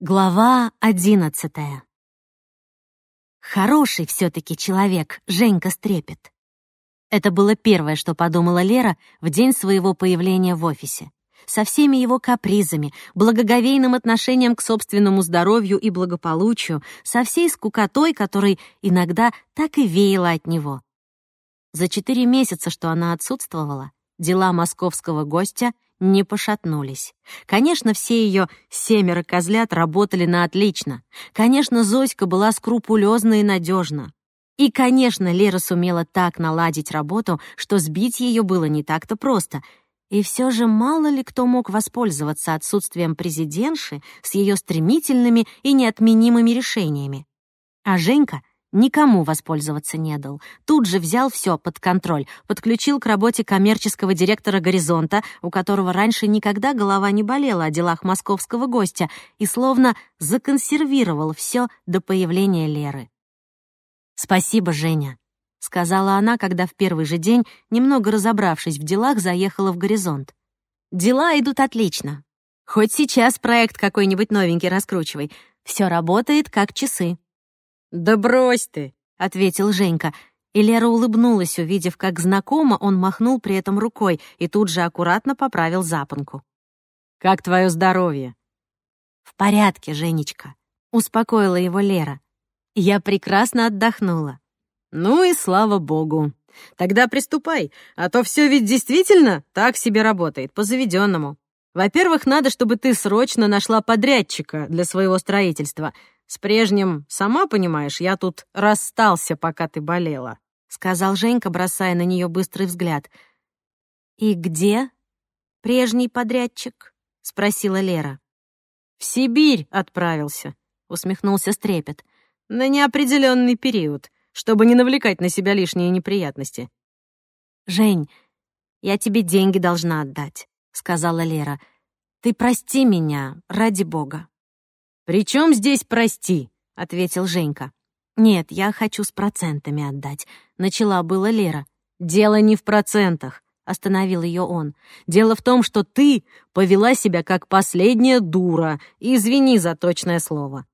Глава одиннадцатая. Хороший все-таки человек, Женька Стрепет. Это было первое, что подумала Лера в день своего появления в офисе. Со всеми его капризами, благоговейным отношением к собственному здоровью и благополучию, со всей скукотой, которой иногда так и веяло от него. За четыре месяца, что она отсутствовала, дела московского гостя не пошатнулись. Конечно, все ее семеро козлят работали на отлично. Конечно, Зоська была скрупулезна и надежна. И, конечно, Лера сумела так наладить работу, что сбить ее было не так-то просто. И все же мало ли кто мог воспользоваться отсутствием президентши с ее стремительными и неотменимыми решениями. А Женька — никому воспользоваться не дал. Тут же взял все под контроль, подключил к работе коммерческого директора «Горизонта», у которого раньше никогда голова не болела о делах московского гостя, и словно законсервировал все до появления Леры. «Спасибо, Женя», — сказала она, когда в первый же день, немного разобравшись в делах, заехала в «Горизонт». «Дела идут отлично. Хоть сейчас проект какой-нибудь новенький раскручивай. Все работает как часы». «Да брось ты!» — ответил Женька. И Лера улыбнулась, увидев, как знакомо он махнул при этом рукой и тут же аккуратно поправил запонку. «Как твое здоровье?» «В порядке, Женечка», — успокоила его Лера. «Я прекрасно отдохнула». «Ну и слава богу. Тогда приступай, а то все ведь действительно так себе работает, по заведенному. Во-первых, надо, чтобы ты срочно нашла подрядчика для своего строительства — с прежним, сама понимаешь, я тут расстался, пока ты болела», — сказал Женька, бросая на нее быстрый взгляд. «И где прежний подрядчик?» — спросила Лера. «В Сибирь отправился», — усмехнулся Стрепет. «На неопределенный период, чтобы не навлекать на себя лишние неприятности». «Жень, я тебе деньги должна отдать», — сказала Лера. «Ты прости меня, ради бога». «При чем здесь прости?» — ответил Женька. «Нет, я хочу с процентами отдать», — начала была Лера. «Дело не в процентах», — остановил ее он. «Дело в том, что ты повела себя как последняя дура. Извини за точное слово».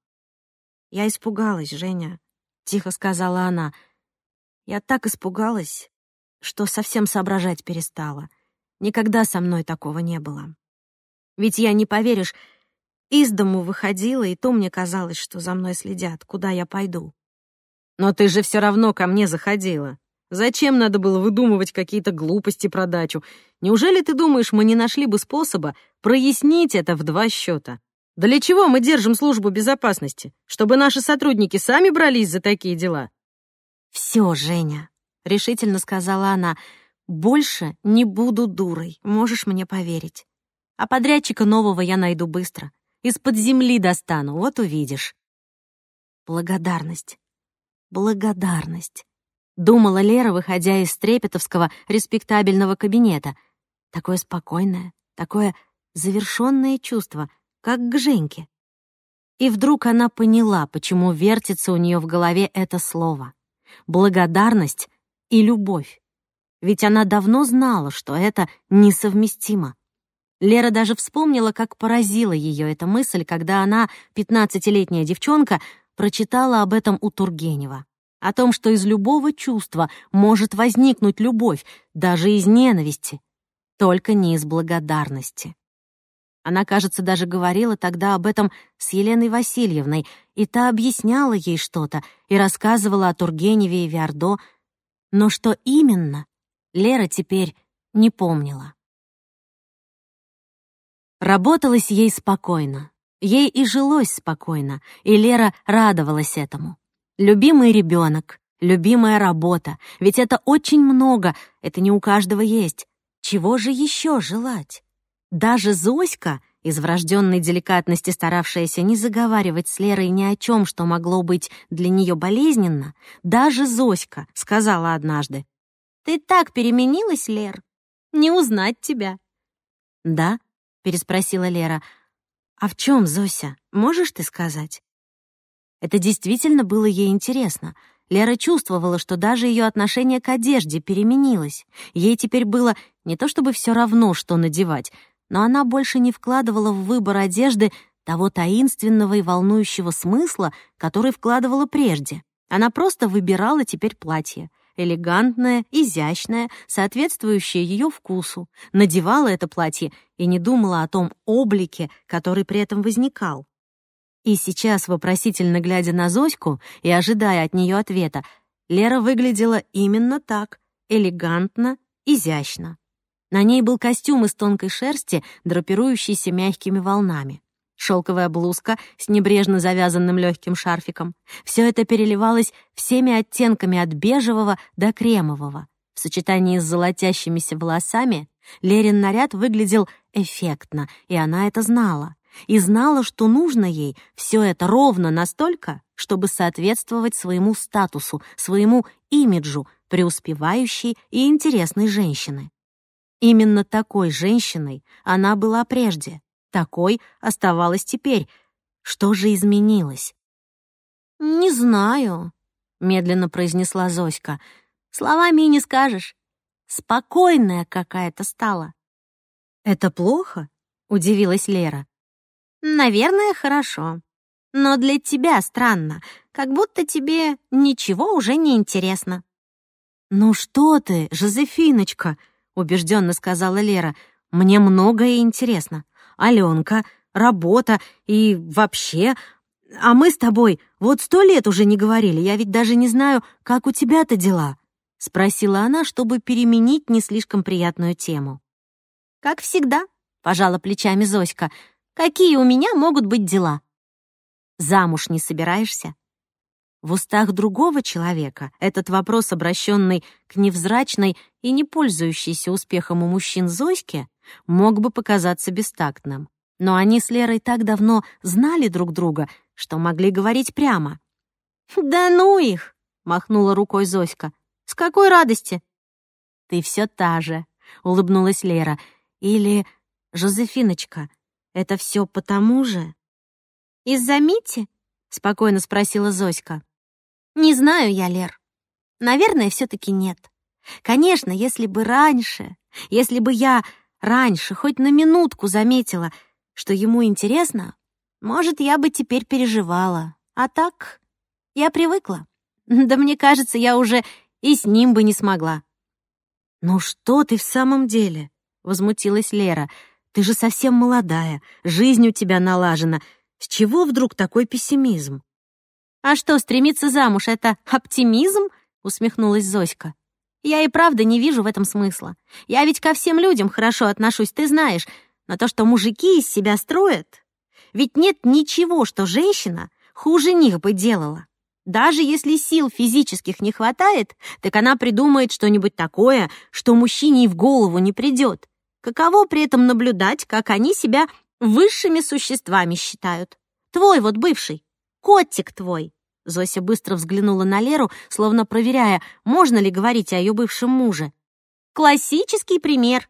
«Я испугалась, Женя», — тихо сказала она. «Я так испугалась, что совсем соображать перестала. Никогда со мной такого не было. Ведь я, не поверишь, из дому выходила, и то мне казалось, что за мной следят, куда я пойду. Но ты же все равно ко мне заходила. Зачем надо было выдумывать какие-то глупости про дачу? Неужели ты думаешь, мы не нашли бы способа прояснить это в два счета? Для чего мы держим службу безопасности? Чтобы наши сотрудники сами брались за такие дела? Все, Женя, решительно сказала она, больше не буду дурой, можешь мне поверить. А подрядчика нового я найду быстро. Из-под земли достану, вот увидишь. Благодарность. Благодарность. Думала Лера, выходя из Трепетовского респектабельного кабинета. Такое спокойное, такое завершенное чувство, как к Женьке. И вдруг она поняла, почему вертится у нее в голове это слово. Благодарность и любовь. Ведь она давно знала, что это несовместимо. Лера даже вспомнила, как поразила ее эта мысль, когда она, пятнадцатилетняя девчонка, прочитала об этом у Тургенева. О том, что из любого чувства может возникнуть любовь, даже из ненависти, только не из благодарности. Она, кажется, даже говорила тогда об этом с Еленой Васильевной, и та объясняла ей что-то и рассказывала о Тургеневе и Виардо, но что именно, Лера теперь не помнила. Работалось ей спокойно. Ей и жилось спокойно, и Лера радовалась этому. Любимый ребенок, любимая работа, ведь это очень много, это не у каждого есть. Чего же еще желать? Даже Зоська, из врожденной деликатности старавшаяся не заговаривать с Лерой ни о чем, что могло быть для нее болезненно, даже Зоська сказала однажды, «Ты так переменилась, Лер, не узнать тебя». Да, — переспросила Лера. «А в чем, Зося, можешь ты сказать?» Это действительно было ей интересно. Лера чувствовала, что даже ее отношение к одежде переменилось. Ей теперь было не то чтобы все равно, что надевать, но она больше не вкладывала в выбор одежды того таинственного и волнующего смысла, который вкладывала прежде. Она просто выбирала теперь платье. Элегантное, изящное, соответствующее ее вкусу. Надевала это платье и не думала о том облике, который при этом возникал. И сейчас, вопросительно глядя на Зоську и ожидая от нее ответа, Лера выглядела именно так, элегантно, изящно. На ней был костюм из тонкой шерсти, драпирующийся мягкими волнами. Шелковая блузка с небрежно завязанным легким шарфиком. Все это переливалось всеми оттенками от бежевого до кремового. В сочетании с золотящимися волосами Лерин наряд выглядел эффектно, и она это знала и знала, что нужно ей все это ровно настолько, чтобы соответствовать своему статусу, своему имиджу преуспевающей и интересной женщины. Именно такой женщиной она была прежде, такой оставалась теперь. Что же изменилось? «Не знаю», — медленно произнесла Зоська. «Словами не скажешь. Спокойная какая-то стала». «Это плохо?» — удивилась Лера. Наверное, хорошо. Но для тебя странно, как будто тебе ничего уже не интересно. «Ну что ты, Жозефиночка», — убежденно сказала Лера, «мне многое интересно. Аленка, работа и вообще... А мы с тобой вот сто лет уже не говорили, я ведь даже не знаю, как у тебя-то дела», — спросила она, чтобы переменить не слишком приятную тему. «Как всегда», — пожала плечами Зоська, — Какие у меня могут быть дела? Замуж не собираешься? В устах другого человека этот вопрос, обращенный к невзрачной и не пользующейся успехом у мужчин Зоське, мог бы показаться бестактным. Но они с Лерой так давно знали друг друга, что могли говорить прямо. «Да ну их!» — махнула рукой Зоська. «С какой радости?» «Ты все та же», — улыбнулась Лера. «Или, Жозефиночка, это все потому же?» «Из-за Мити?» — спокойно спросила Зоська. «Не знаю я, Лер. Наверное, все таки нет. Конечно, если бы раньше, если бы я раньше хоть на минутку заметила, что ему интересно, может, я бы теперь переживала. А так я привыкла. Да мне кажется, я уже и с ним бы не смогла». «Ну что ты в самом деле?» — возмутилась Лера — ты же совсем молодая, жизнь у тебя налажена. С чего вдруг такой пессимизм?» «А что, стремиться замуж — это оптимизм?» — усмехнулась Зоська. «Я и правда не вижу в этом смысла. Я ведь ко всем людям хорошо отношусь, ты знаешь. Но то, что мужики из себя строят... Ведь нет ничего, что женщина хуже них бы делала. Даже если сил физических не хватает, так она придумает что-нибудь такое, что мужчине и в голову не придет. Каково при этом наблюдать, как они себя высшими существами считают? Твой вот бывший, котик твой. Зося быстро взглянула на Леру, словно проверяя, можно ли говорить о ее бывшем муже. Классический пример.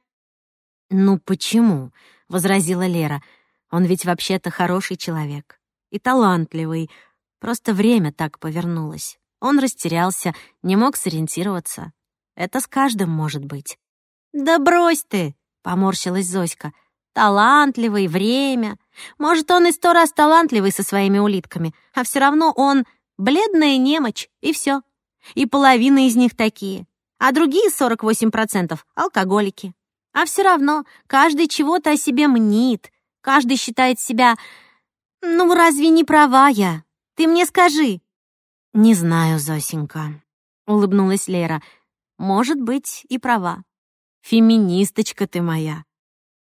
«Ну почему?» — возразила Лера. «Он ведь вообще-то хороший человек. И талантливый. Просто время так повернулось. Он растерялся, не мог сориентироваться. Это с каждым может быть». «Да брось ты!» — поморщилась Зоська. «Талантливый, время. Может, он и сто раз талантливый со своими улитками, а все равно он бледная немочь, и все. И половина из них такие. А другие 48% — алкоголики. А все равно каждый чего-то о себе мнит, каждый считает себя... Ну, разве не права я? Ты мне скажи». «Не знаю, Зосенька», — улыбнулась Лера. «Может быть, и права. Феминисточка ты моя.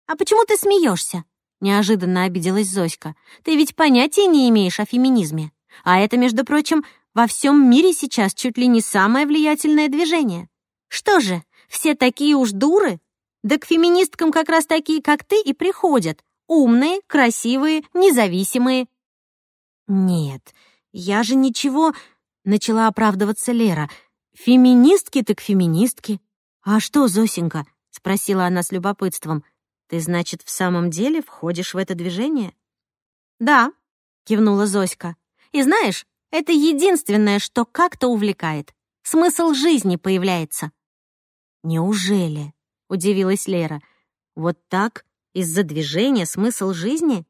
А почему ты смеешься? Неожиданно обиделась Зоська. Ты ведь понятия не имеешь о феминизме. А это, между прочим, во всем мире сейчас чуть ли не самое влиятельное движение. Что же, все такие уж дуры? Да к феминисткам как раз такие, как ты, и приходят. Умные, красивые, независимые. Нет, я же ничего... Начала оправдываться Лера. Феминистки так феминистки. «А что, Зосенька?» — спросила она с любопытством. «Ты, значит, в самом деле входишь в это движение?» «Да», — кивнула Зоська. «И знаешь, это единственное, что как-то увлекает. Смысл жизни появляется». «Неужели?» — удивилась Лера. «Вот так, из-за движения, смысл жизни?»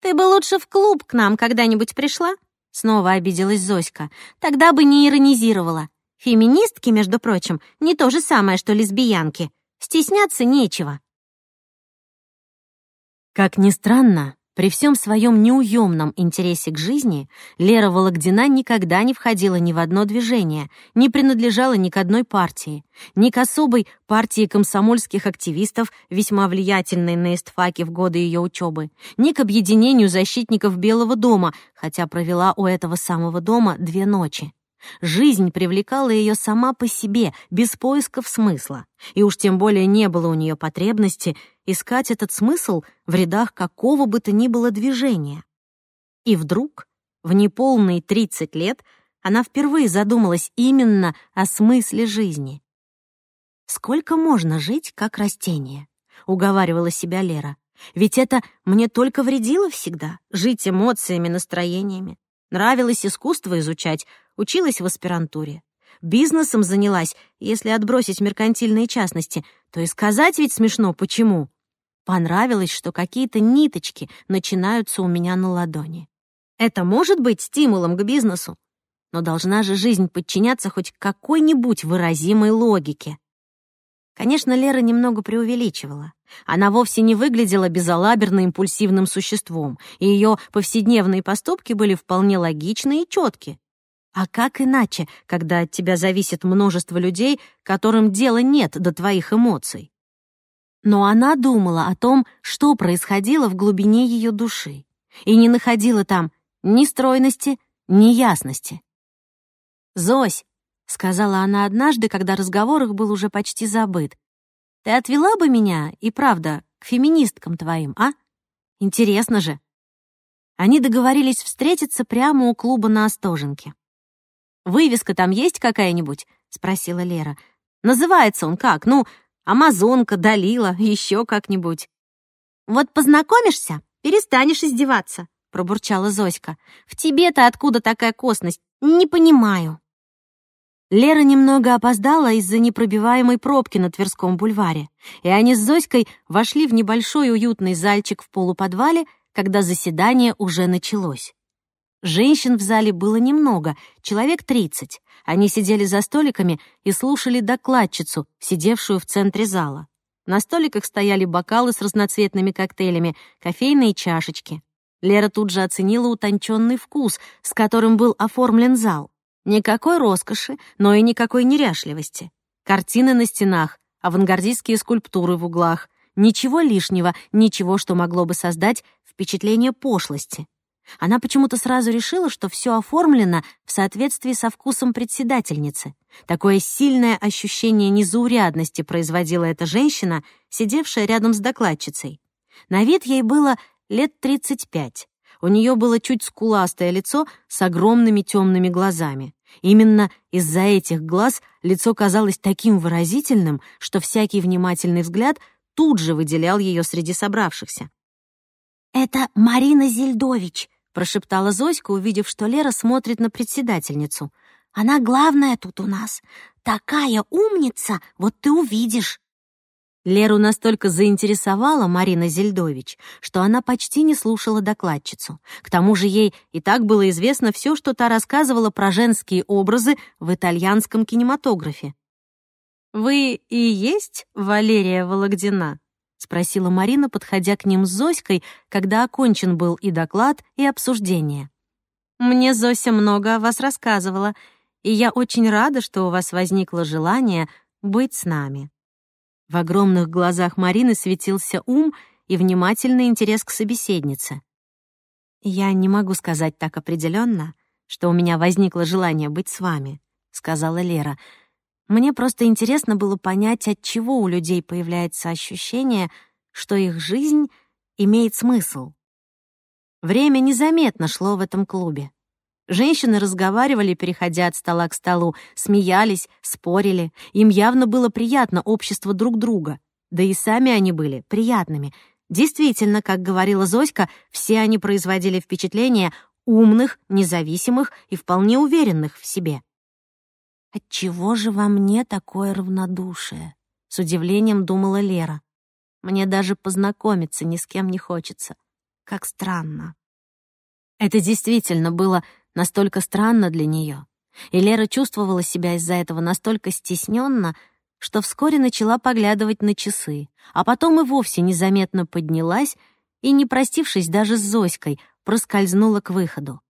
«Ты бы лучше в клуб к нам когда-нибудь пришла?» Снова обиделась Зоська. «Тогда бы не иронизировала. Феминистки, между прочим, не то же самое, что лесбиянки. Стесняться нечего». Как ни странно, при всем своем неуемном интересе к жизни Лера Вологдина никогда не входила ни в одно движение, не принадлежала ни к одной партии, ни к особой партии комсомольских активистов, весьма влиятельной на эстфаке в годы ее учебы, ни к объединению защитников Белого дома, хотя провела у этого самого дома две ночи. Жизнь привлекала ее сама по себе, без поисков смысла. И уж тем более не было у нее потребности искать этот смысл в рядах какого бы то ни было движения. И вдруг, в неполные 30 лет, она впервые задумалась именно о смысле жизни. «Сколько можно жить, как растение?» — уговаривала себя Лера. «Ведь это мне только вредило всегда — жить эмоциями, настроениями. Нравилось искусство изучать, училась в аспирантуре. Бизнесом занялась, если отбросить меркантильные частности, то и сказать ведь смешно, почему. Понравилось, что какие-то ниточки начинаются у меня на ладони. Это может быть стимулом к бизнесу, но должна же жизнь подчиняться хоть какой-нибудь выразимой логике. Конечно, Лера немного преувеличивала. Она вовсе не выглядела безалаберно-импульсивным существом, и ее повседневные поступки были вполне логичны и четки. А как иначе, когда от тебя зависит множество людей, которым дела нет до твоих эмоций? Но она думала о том, что происходило в глубине ее души, и не находила там ни стройности, ни ясности. «Зось», — сказала она однажды, когда разговор их был уже почти забыт, «ты отвела бы меня, и правда, к феминисткам твоим, а? Интересно же». Они договорились встретиться прямо у клуба на Остоженке. «Вывеска там есть какая-нибудь?» — спросила Лера. «Называется он как? Ну, Амазонка, Далила, еще как-нибудь». «Вот познакомишься, перестанешь издеваться», — пробурчала Зоська. «В тебе-то откуда такая косность? Не понимаю». Лера немного опоздала из-за непробиваемой пробки на Тверском бульваре, и они с Зоськой вошли в небольшой уютный зальчик в полуподвале, когда заседание уже началось. Женщин в зале было немного, человек тридцать. Они сидели за столиками и слушали докладчицу, сидевшую в центре зала. На столиках стояли бокалы с разноцветными коктейлями, кофейные чашечки. Лера тут же оценила утонченный вкус, с которым был оформлен зал. Никакой роскоши, но и никакой неряшливости. Картины на стенах, авангардистские скульптуры в углах. Ничего лишнего, ничего, что могло бы создать впечатление пошлости. Она почему-то сразу решила, что все оформлено в соответствии со вкусом председательницы. Такое сильное ощущение незаурядности производила эта женщина, сидевшая рядом с докладчицей. На вид ей было лет 35. У нее было чуть скуластое лицо с огромными темными глазами. Именно из-за этих глаз лицо казалось таким выразительным, что всякий внимательный взгляд тут же выделял ее среди собравшихся. «Это Марина Зельдович», прошептала Зоська, увидев, что Лера смотрит на председательницу. «Она главная тут у нас. Такая умница, вот ты увидишь». Леру настолько заинтересовала Марина Зельдович, что она почти не слушала докладчицу. К тому же ей и так было известно все, что та рассказывала про женские образы в итальянском кинематографе. «Вы и есть Валерия Вологдина?» — спросила Марина, подходя к ним с Зоськой, когда окончен был и доклад, и обсуждение. «Мне Зося много о вас рассказывала, и я очень рада, что у вас возникло желание быть с нами». В огромных глазах Марины светился ум и внимательный интерес к собеседнице. «Я не могу сказать так определенно, что у меня возникло желание быть с вами», — сказала Лера, — мне просто интересно было понять, от чего у людей появляется ощущение, что их жизнь имеет смысл. Время незаметно шло в этом клубе. Женщины разговаривали, переходя от стола к столу, смеялись, спорили. Им явно было приятно общество друг друга. Да и сами они были приятными. Действительно, как говорила Зоська, все они производили впечатление умных, независимых и вполне уверенных в себе. «Отчего же во мне такое равнодушие?» — с удивлением думала Лера. «Мне даже познакомиться ни с кем не хочется. как странно». Это действительно было настолько странно для нее, и Лера чувствовала себя из-за этого настолько стесненно, что вскоре начала поглядывать на часы, а потом и вовсе незаметно поднялась и, не простившись даже с Зоськой, проскользнула к выходу.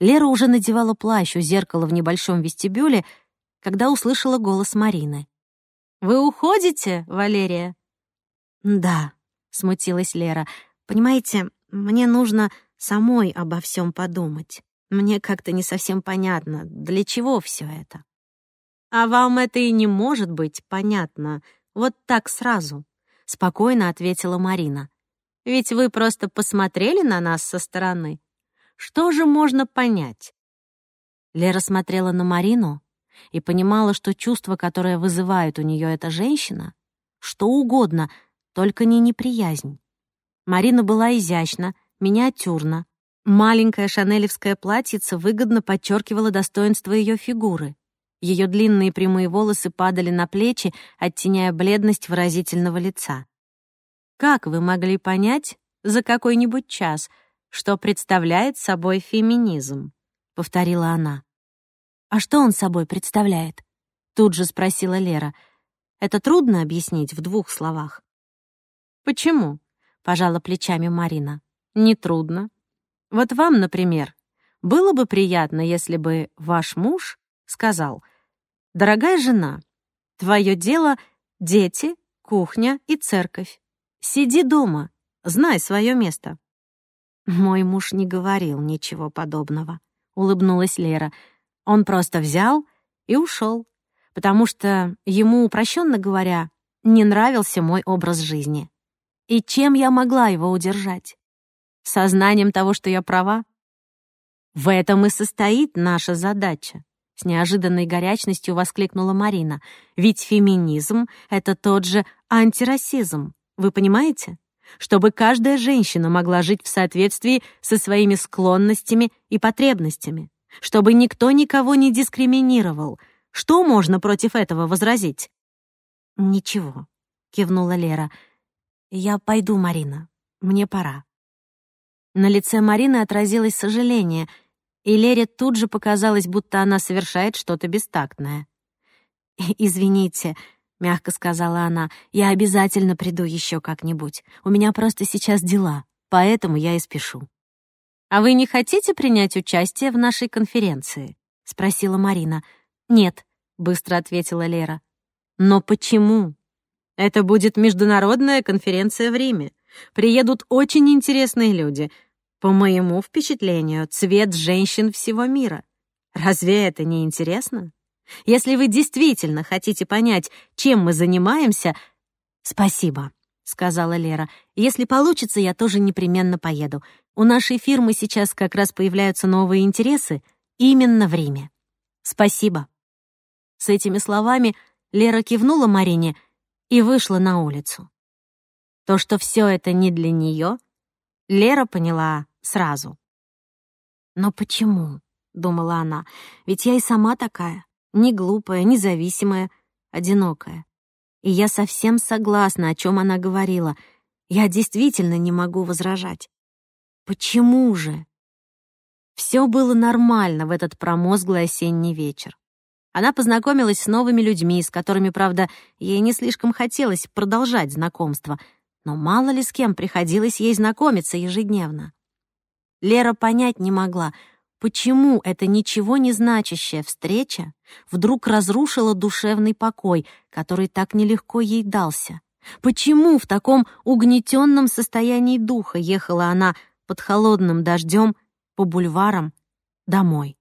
Лера уже надевала плащ у зеркала в небольшом вестибюле, когда услышала голос Марины. «Вы уходите, Валерия?» «Да», — смутилась Лера. «Понимаете, мне нужно самой обо всем подумать. Мне как-то не совсем понятно, для чего все это». «А вам это и не может быть понятно, вот так сразу», — спокойно ответила Марина. «Ведь вы просто посмотрели на нас со стороны. Что же можно понять?» Лера смотрела на Марину и понимала, что чувство, которое вызывает у нее эта женщина, что угодно, только не неприязнь. Марина была изящна, миниатюрна. Маленькое шанелевское платьице выгодно подчеркивало достоинство ее фигуры. Ее длинные прямые волосы падали на плечи, оттеняя бледность выразительного лица. Как вы могли понять за какой-нибудь час, что представляет собой феминизм? повторила она. А что он собой представляет? Тут же спросила Лера. Это трудно объяснить в двух словах. Почему? пожала плечами Марина. Нетрудно. Вот вам, например, было бы приятно, если бы ваш муж сказал, «Дорогая жена, твое дело — дети, кухня и церковь. Сиди дома, знай свое место». Мой муж не говорил ничего подобного, — улыбнулась Лера. Он просто взял и ушел, потому что ему, упрощенно говоря, не нравился мой образ жизни. И чем я могла его удержать? Сознанием того, что я права? В этом и состоит наша задача. С неожиданной горячностью воскликнула Марина. Ведь феминизм — это тот же антирасизм. Вы понимаете? Чтобы каждая женщина могла жить в соответствии со своими склонностями и потребностями. Чтобы никто никого не дискриминировал. Что можно против этого возразить? «Ничего», — кивнула Лера. «Я пойду, Марина. Мне пора». На лице Марины отразилось сожаление, и Лере тут же показалось, будто она совершает что-то бестактное. «Извините», — мягко сказала она, — «я обязательно приду еще как-нибудь. У меня просто сейчас дела, поэтому я и спешу». «А вы не хотите принять участие в нашей конференции?» — спросила Марина. «Нет», — быстро ответила Лера. «Но почему?» «Это будет международная конференция в Риме. Приедут очень интересные люди. По моему впечатлению, цвет женщин всего мира. Разве это не интересно? Если вы действительно хотите понять, чем мы занимаемся... Спасибо, сказала Лера. Если получится, я тоже непременно поеду. У нашей фирмы сейчас как раз появляются новые интересы именно в Риме. Спасибо. С этими словами Лера кивнула Марине и вышла на улицу. То, что все это не для нее, Лера поняла сразу. «Но почему?» — думала она. «Ведь я и сама такая, не глупая, независимая, одинокая. И я совсем согласна, о чем она говорила. Я действительно не могу возражать. Почему же?» Все было нормально в этот промозглый осенний вечер. Она познакомилась с новыми людьми, с которыми, правда, ей не слишком хотелось продолжать знакомство — но мало ли с кем приходилось ей знакомиться ежедневно. Лера понять не могла, почему эта ничего не значащая встреча вдруг разрушила душевный покой, который так нелегко ей дался. Почему в таком угнетенном состоянии духа ехала она под холодным дождем по бульварам домой?